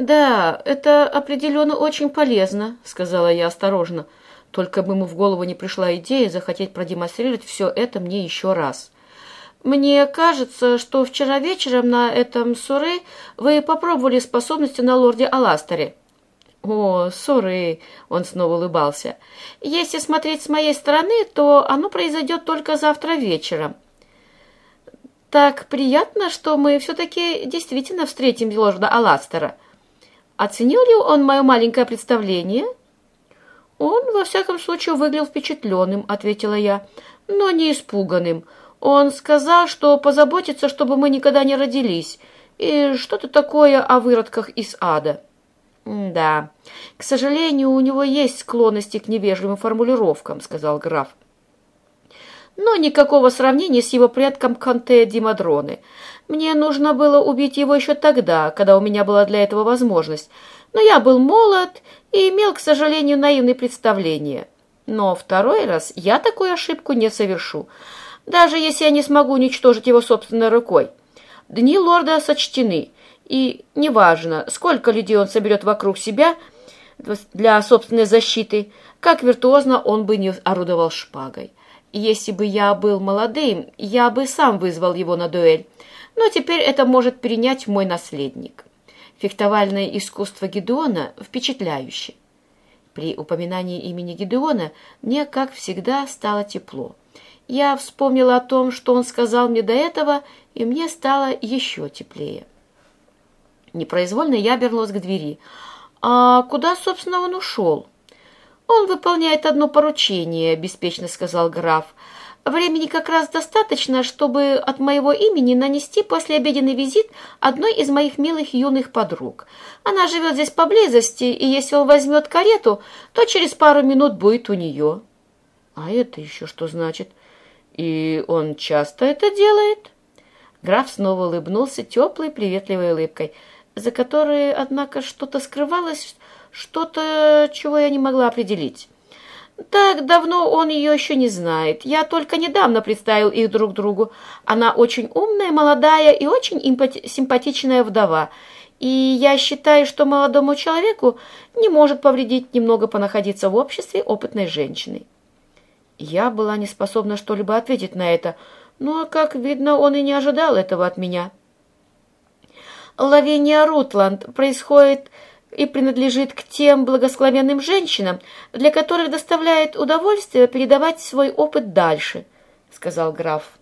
«Да, это определенно очень полезно», — сказала я осторожно. Только бы ему в голову не пришла идея захотеть продемонстрировать все это мне еще раз. «Мне кажется, что вчера вечером на этом Суре вы попробовали способности на лорде Аластере». «О, Суры!» — он снова улыбался. «Если смотреть с моей стороны, то оно произойдет только завтра вечером». «Так приятно, что мы все-таки действительно встретим лорда Аластера. Оценил ли он мое маленькое представление?» «Он, во всяком случае, выглядел впечатленным», — ответила я, — «но не испуганным. Он сказал, что позаботится, чтобы мы никогда не родились, и что-то такое о выродках из ада». «Да, к сожалению, у него есть склонности к невежливым формулировкам», — сказал граф. «Но никакого сравнения с его предком Конте Димадроны. Мне нужно было убить его еще тогда, когда у меня была для этого возможность, но я был молод и имел, к сожалению, наивные представления. Но второй раз я такую ошибку не совершу, даже если я не смогу уничтожить его собственной рукой. Дни лорда сочтены, и неважно, сколько людей он соберет вокруг себя для собственной защиты, как виртуозно он бы не орудовал шпагой. Если бы я был молодым, я бы сам вызвал его на дуэль, но теперь это может перенять мой наследник. Фехтовальное искусство Гедеона впечатляюще. При упоминании имени Гедеона мне, как всегда, стало тепло. Я вспомнила о том, что он сказал мне до этого, и мне стало еще теплее. Непроизвольно я обернулась к двери. «А куда, собственно, он ушел?» «Он выполняет одно поручение», — беспечно сказал граф. Времени как раз достаточно, чтобы от моего имени нанести послеобеденный визит одной из моих милых юных подруг. Она живет здесь поблизости, и если он возьмет карету, то через пару минут будет у нее. А это еще что значит? И он часто это делает? Граф снова улыбнулся теплой, приветливой улыбкой, за которой, однако, что-то скрывалось, что-то, чего я не могла определить. Так давно он ее еще не знает. Я только недавно представил их друг другу. Она очень умная, молодая и очень симпатичная вдова. И я считаю, что молодому человеку не может повредить немного понаходиться в обществе опытной женщины. Я была не способна что-либо ответить на это, но, как видно, он и не ожидал этого от меня. Лавения Рутланд происходит и принадлежит к тем благословенным женщинам, для которых доставляет удовольствие передавать свой опыт дальше, — сказал граф.